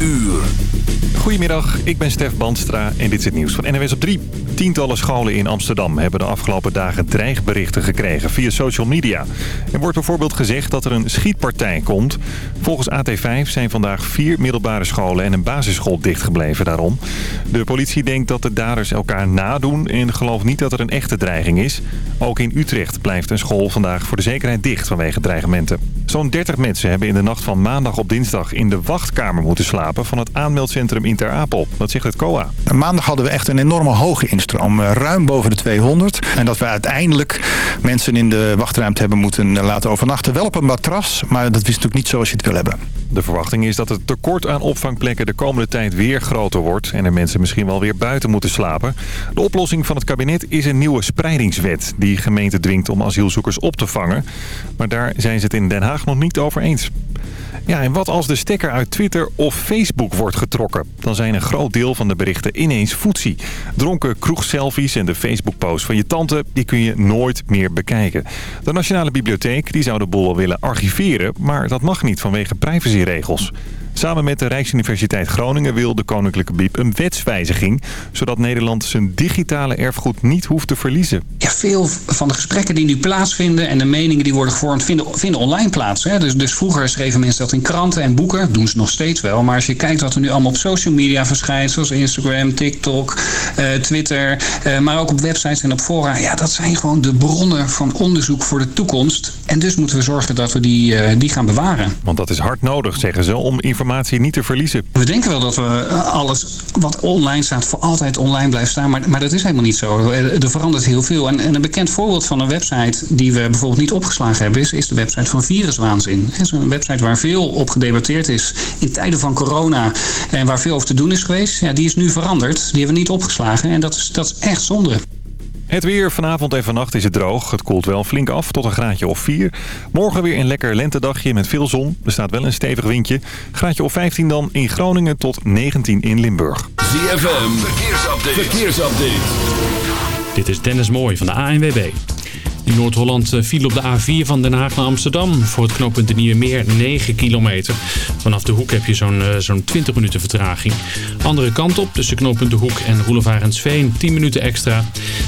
uur. Goedemiddag, ik ben Stef Bandstra en dit is het nieuws van NWS op 3. Tientallen scholen in Amsterdam hebben de afgelopen dagen dreigberichten gekregen via social media. Er wordt bijvoorbeeld gezegd dat er een schietpartij komt. Volgens AT5 zijn vandaag vier middelbare scholen en een basisschool dichtgebleven daarom. De politie denkt dat de daders elkaar nadoen en gelooft niet dat er een echte dreiging is. Ook in Utrecht blijft een school vandaag voor de zekerheid dicht vanwege dreigementen. Zo'n 30 mensen hebben in de nacht van maandag op dinsdag in de wachtkamer moeten slapen van het aanmeldcentrum in Ter Apel. Dat zegt het COA. Maandag hadden we echt een enorme hoge instroom, eh, ruim boven de 200. En dat we uiteindelijk mensen in de wachtruimte hebben moeten laten overnachten. Wel op een matras, maar dat is natuurlijk niet zoals je het wil hebben. De verwachting is dat het tekort aan opvangplekken de komende tijd weer groter wordt... en er mensen misschien wel weer buiten moeten slapen. De oplossing van het kabinet is een nieuwe spreidingswet... die gemeente dwingt om asielzoekers op te vangen. Maar daar zijn ze het in Den Haag nog niet over eens. Ja, en wat als de stekker uit Twitter of Facebook wordt getrokken? Dan zijn een groot deel van de berichten ineens voetsie. Dronken kroegselfies en de Facebook-post van je tante... die kun je nooit meer bekijken. De Nationale Bibliotheek die zou de boel willen archiveren... maar dat mag niet vanwege privacyregels. Samen met de Rijksuniversiteit Groningen wil de Koninklijke Biep een wetswijziging... zodat Nederland zijn digitale erfgoed niet hoeft te verliezen. Ja, veel van de gesprekken die nu plaatsvinden en de meningen die worden gevormd vinden, vinden online plaats. Hè? Dus, dus vroeger schreven mensen dat in kranten en boeken, dat doen ze nog steeds wel. Maar als je kijkt wat er nu allemaal op social media verschijnt, zoals Instagram, TikTok, uh, Twitter... Uh, maar ook op websites en op fora, ja, dat zijn gewoon de bronnen van onderzoek voor de toekomst. En dus moeten we zorgen dat we die, uh, die gaan bewaren. Want dat is hard nodig, zeggen ze, om informatie niet te verliezen. We denken wel dat we alles wat online staat voor altijd online blijft staan. Maar, maar dat is helemaal niet zo. Er verandert heel veel. En, en een bekend voorbeeld van een website die we bijvoorbeeld niet opgeslagen hebben... is, de website van Viruswaanzin. Een website waar veel op gedebatteerd is in tijden van corona... en waar veel over te doen is geweest. Ja, die is nu veranderd. Die hebben we niet opgeslagen. En dat is, dat is echt zonde. Het weer vanavond en vannacht is het droog. Het koelt wel flink af tot een graadje of 4. Morgen weer een lekker lentedagje met veel zon. Er staat wel een stevig windje. Graadje of 15 dan in Groningen tot 19 in Limburg. ZFM, verkeersupdate. verkeersupdate. Dit is Dennis Mooij van de ANWB. In Noord-Holland viel op de A4 van Den Haag naar Amsterdam. Voor het knooppunt de Nieuwe Meer 9 kilometer. Vanaf de hoek heb je zo'n zo'n 20 minuten vertraging. Andere kant op tussen knooppunt de Hoek en Roelevarensveen 10 minuten extra.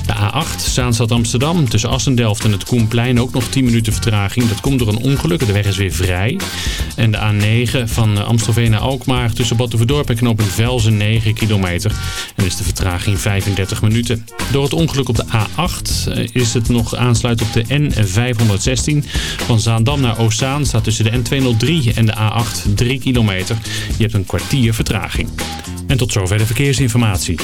De A8 Zaanstad Amsterdam tussen Assendelft en het Koenplein ook nog 10 minuten vertraging. Dat komt door een ongeluk. De weg is weer vrij. En de A9 van Amstelveen naar Alkmaar tussen Batuverdorp en knooppunt Velzen 9 kilometer. En is de vertraging 35 minuten. Door het ongeluk op de A8 is het nog op de N516. Van Zaandam naar Oostzaan staat tussen de N203 en de A8 3 kilometer. Je hebt een kwartier vertraging. En tot zover de verkeersinformatie.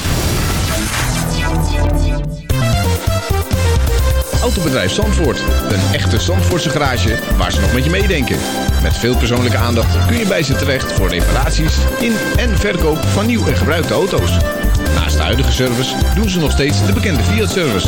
Autobedrijf Zandvoort. Een echte Zandvoortse garage waar ze nog met je meedenken. Met veel persoonlijke aandacht kun je bij ze terecht voor reparaties in en verkoop van nieuw en gebruikte auto's. Naast de huidige service doen ze nog steeds de bekende Fiat-service.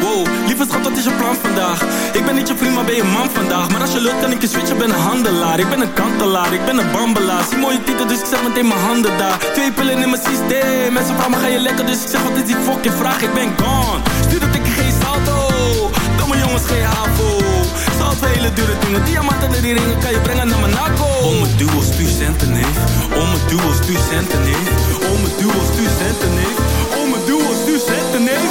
Wow, lieve schat, wat is je plan vandaag? Ik ben niet je vriend, maar ben je man vandaag? Maar als je lukt, kan ik je switchen, ben een handelaar. Ik ben een kantelaar, ik ben een bambelaar. Zie mooie titel, dus ik zet meteen mijn handen daar. Twee pillen in mijn systeem. Mensen vragen me, ga je lekker? Dus ik zeg, wat is die fucking vraag? Ik ben gone. Stuur dat ik geen salto. Domme jongens, geen havo. Zout voor hele dure dingen Diamanten en die ringen kan je brengen naar Monaco Om het duo, stuur centen, neef. Om het duo, stuur centen, neef. Om het duo, stuur centen, neef. Om het duo, stuur centen, neef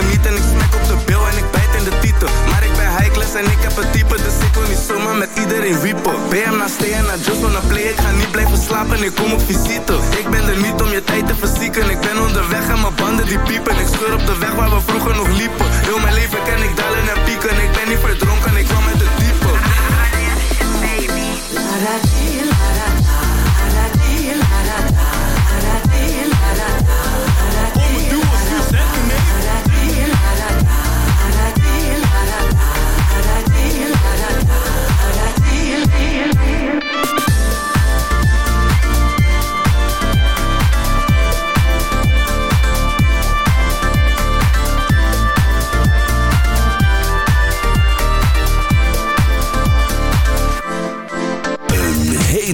genieten. Ik smek op de bil en ik bijt in de titel. Maar ik ben high class en ik heb het type. Dus ik wil niet zomaar met iedereen wiepen. BM naar stay naar just wanna play. Ik ga niet blijven slapen, ik kom op visite. Ik ben er niet om je tijd te verzieken. Ik ben onderweg en mijn banden die piepen. Ik scheur op de weg waar we vroeger nog liepen. Heel mijn leven ken ik dalen en pieken. Ik ben niet verdronken, ik kwam met de diepe. Om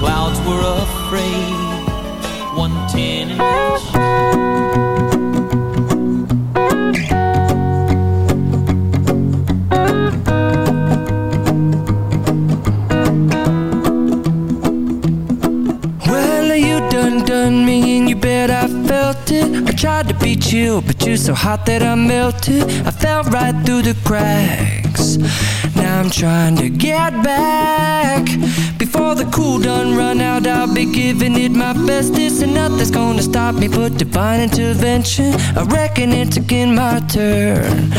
clouds were afraid. One ten I tried to be chill, but you're so hot that I melted. I fell right through the cracks. Now I'm trying to get back the cool done run out I'll be giving it my best This and nothing's gonna stop me But divine intervention. I reckon it's again my turn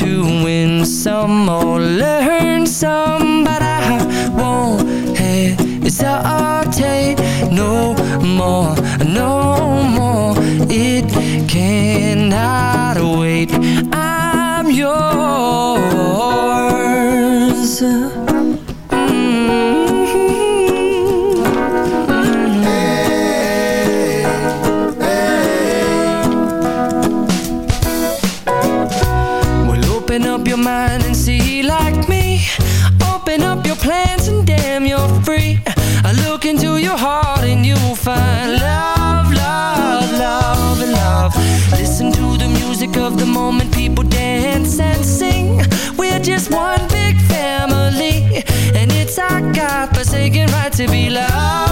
To win some or learn some. But I won't hesitate No more, no taking right to be loved.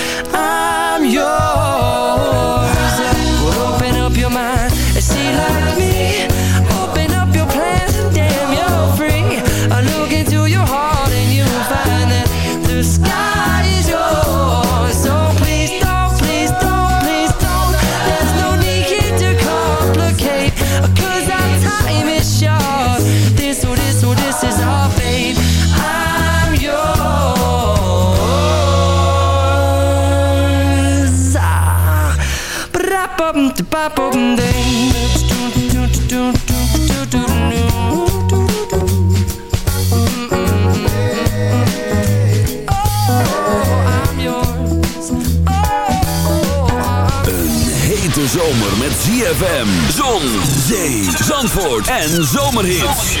zomer met ZFM. Zon, zee, zandvoort en zomerhits.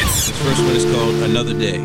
First one is called Another Day.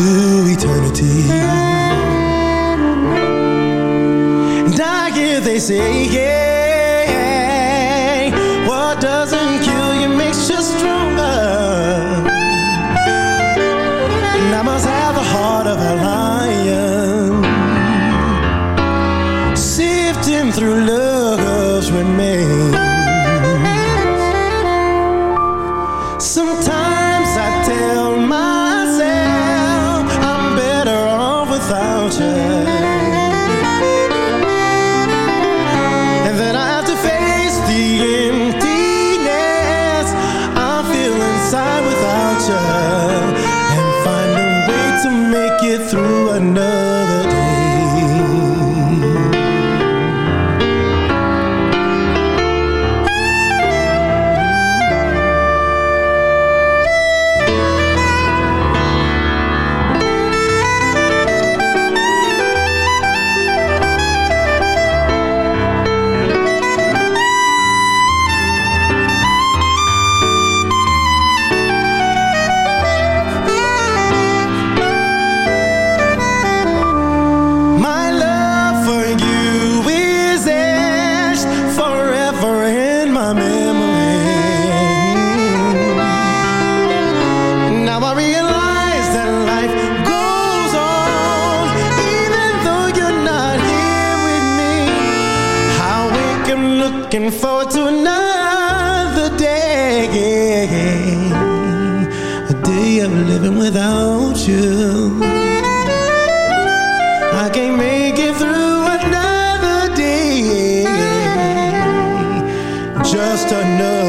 blue eternity. And I hear they say yeah. just another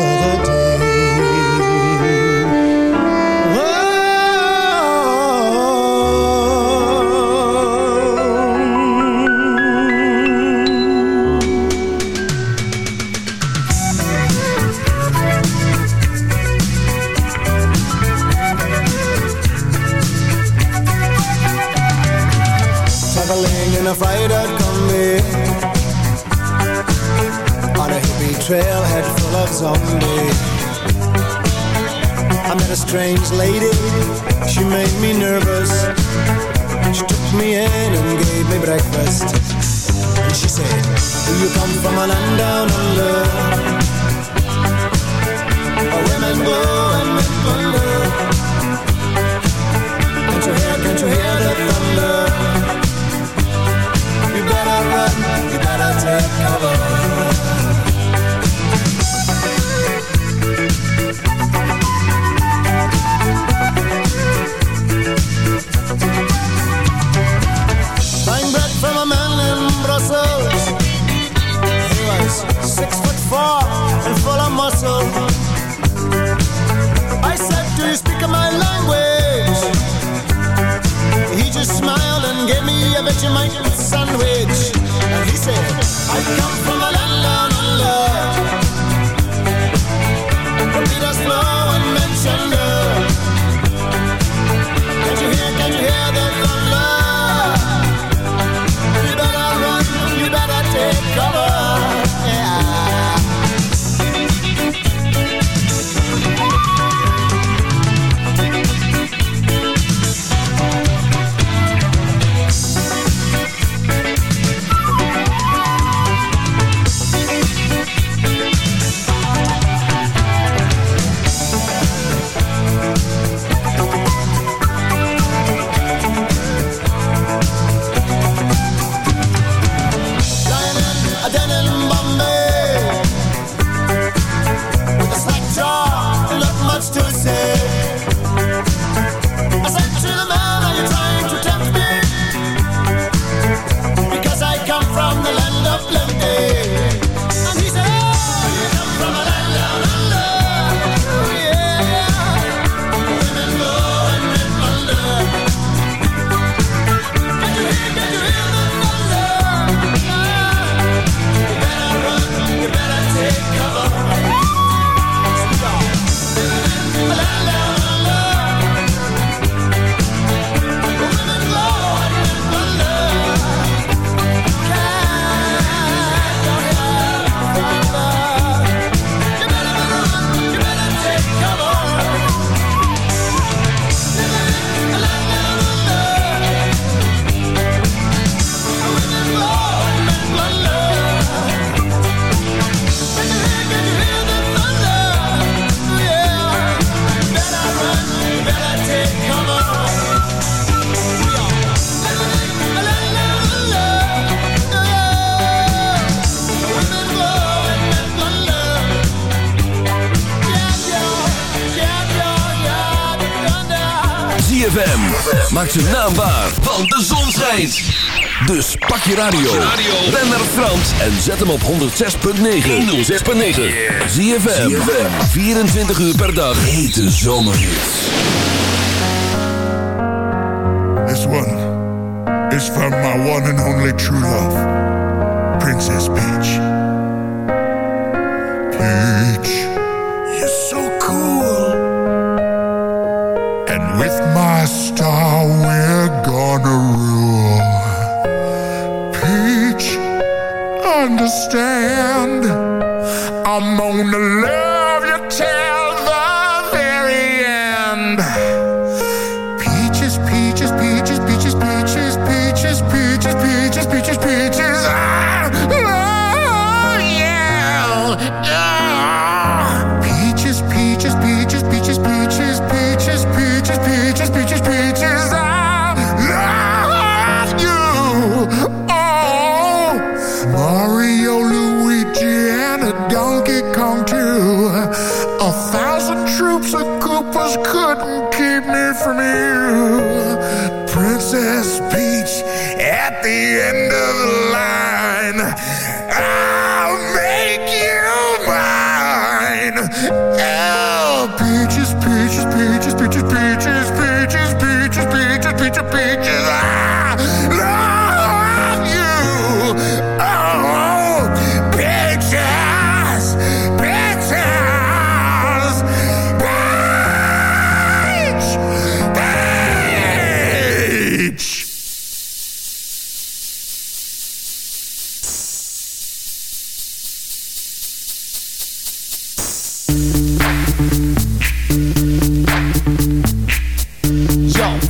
Maak ze naambaar, want de zon schijnt. Dus pak je radio. Ben naar Frans en zet hem op 106.9. 106.9. ZFM. 24 uur per dag. Hete zomerhits. This one is from my one and only true love, Princess Peach. Peach, star, we're gonna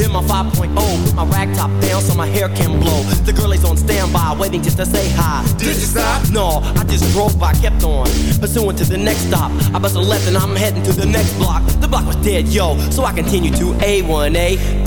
in my 5.0, put my rag top down so my hair can blow. The girl is on standby, waiting just to say hi. Did you stop? No, I just drove by, kept on. Pursuing to the next stop. I bust a left and I'm heading to the next block. The block was dead, yo, so I continue to A1A.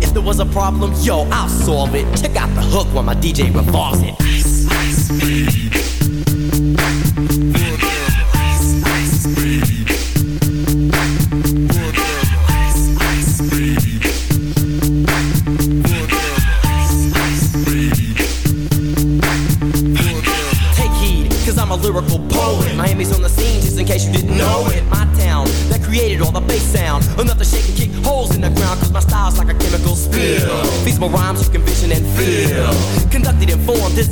If there was a problem, yo, I'll solve it. Check out the hook while my DJ revolves it.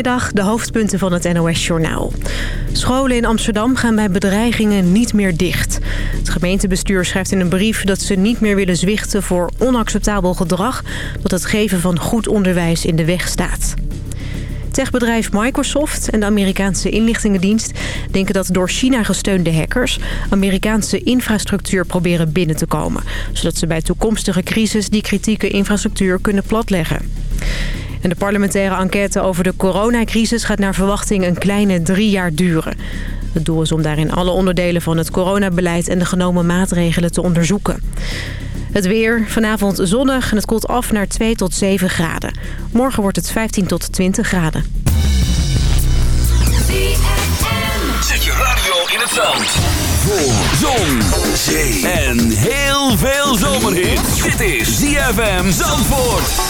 De hoofdpunten van het NOS-journaal. Scholen in Amsterdam gaan bij bedreigingen niet meer dicht. Het gemeentebestuur schrijft in een brief dat ze niet meer willen zwichten voor onacceptabel gedrag... dat het geven van goed onderwijs in de weg staat. Techbedrijf Microsoft en de Amerikaanse inlichtingendienst denken dat door China gesteunde hackers Amerikaanse infrastructuur proberen binnen te komen. Zodat ze bij toekomstige crisis die kritieke infrastructuur kunnen platleggen. En de parlementaire enquête over de coronacrisis gaat naar verwachting een kleine drie jaar duren. Het doel is om daarin alle onderdelen van het coronabeleid en de genomen maatregelen te onderzoeken. Het weer, vanavond zonnig en het koelt af naar 2 tot 7 graden. Morgen wordt het 15 tot 20 graden. Zet je radio in het zand. Voor zon, zee en heel veel zomerhit. Dit is ZFM Zandvoort.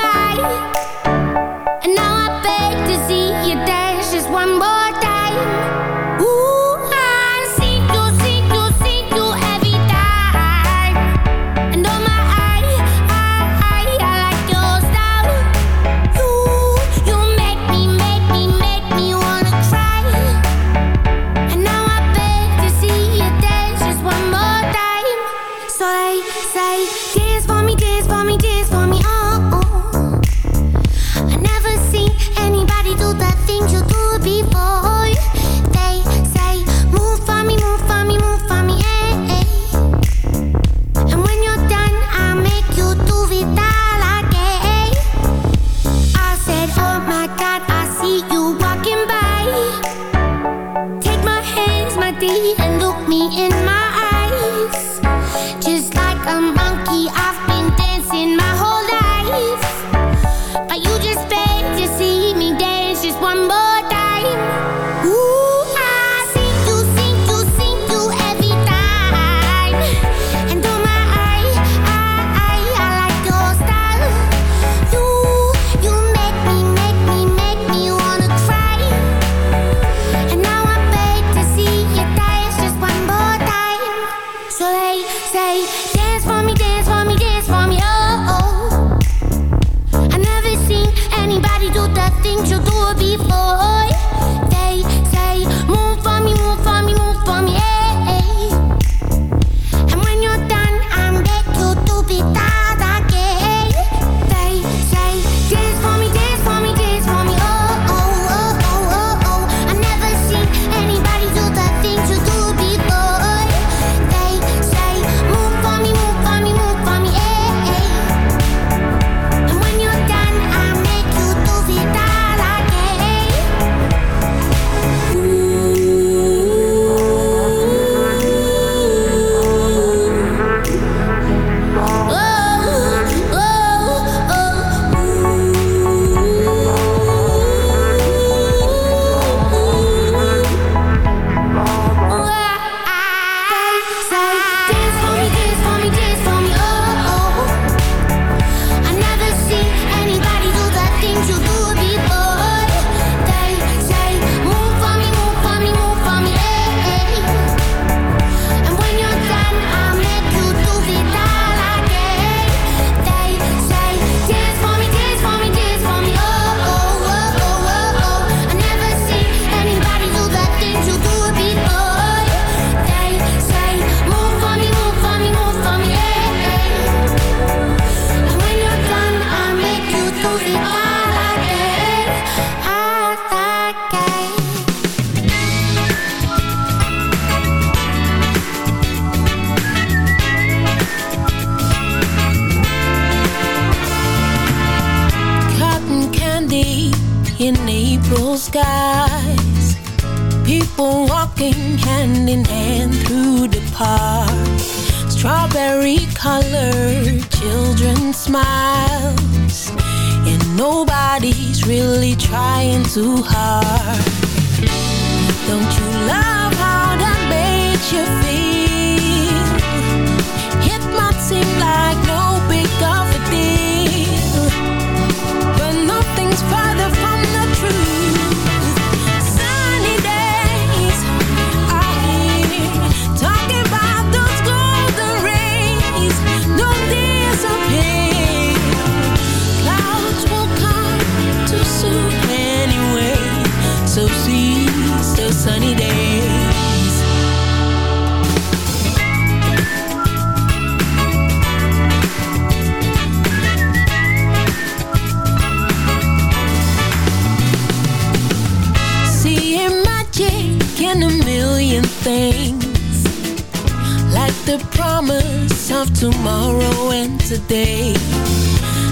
day.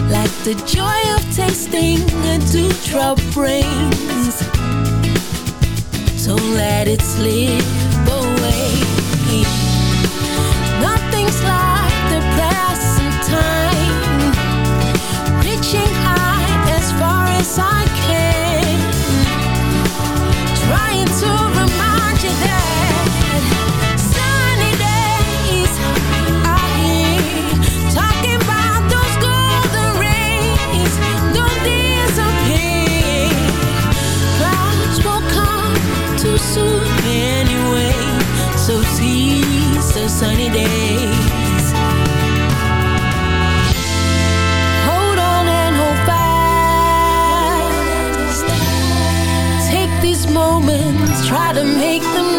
Like the joy of tasting a dewdrop brings So let it slip. try to make them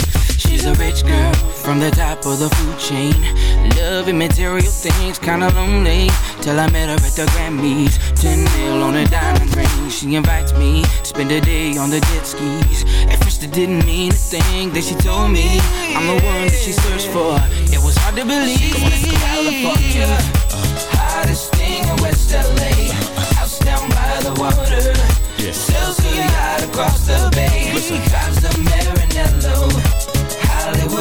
She's a rich girl from the top of the food chain. Loving material things, kinda lonely. Till I met her at the Grammys. 10 mil on a diamond ring. She invites me to spend a day on the jet skis. At first, it didn't mean a thing that she told me. I'm the one that she searched for. It was hard to believe. Come on, it's California. Hottest thing in West LA. House down by the water. Yeah. Sells a yacht across the bay. Drives the Maranello.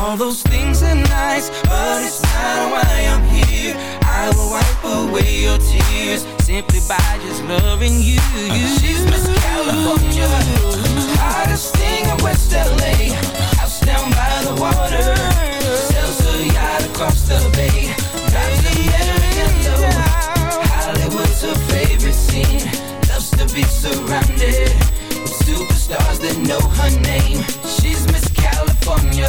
All those things are nice, but it's not why I'm here. I will wipe away your tears simply by just loving you. She's Miss California, hottest thing in West LA. House down by the water, sells her yacht across the bay. Drives a Maranello. Hollywood's her favorite scene. Loves to be surrounded with superstars that know her name. She's Miss California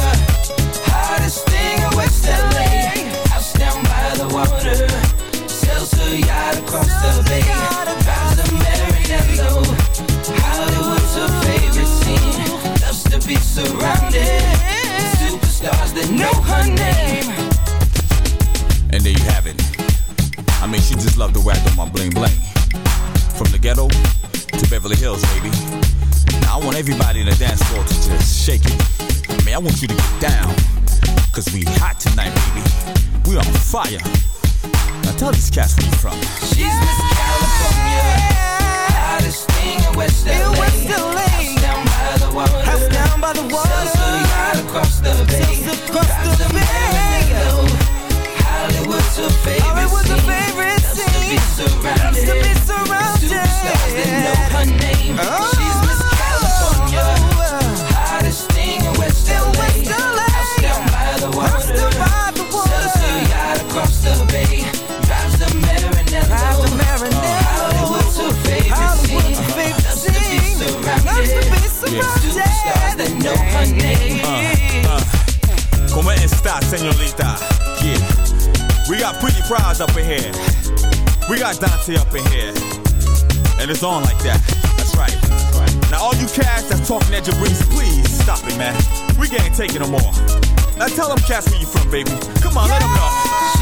It's on like that. That's right. Now all you cats that's talking at Jabrice, please stop it, man. We can't take it no more. Now tell them cats where you from, baby. Come on, let them know.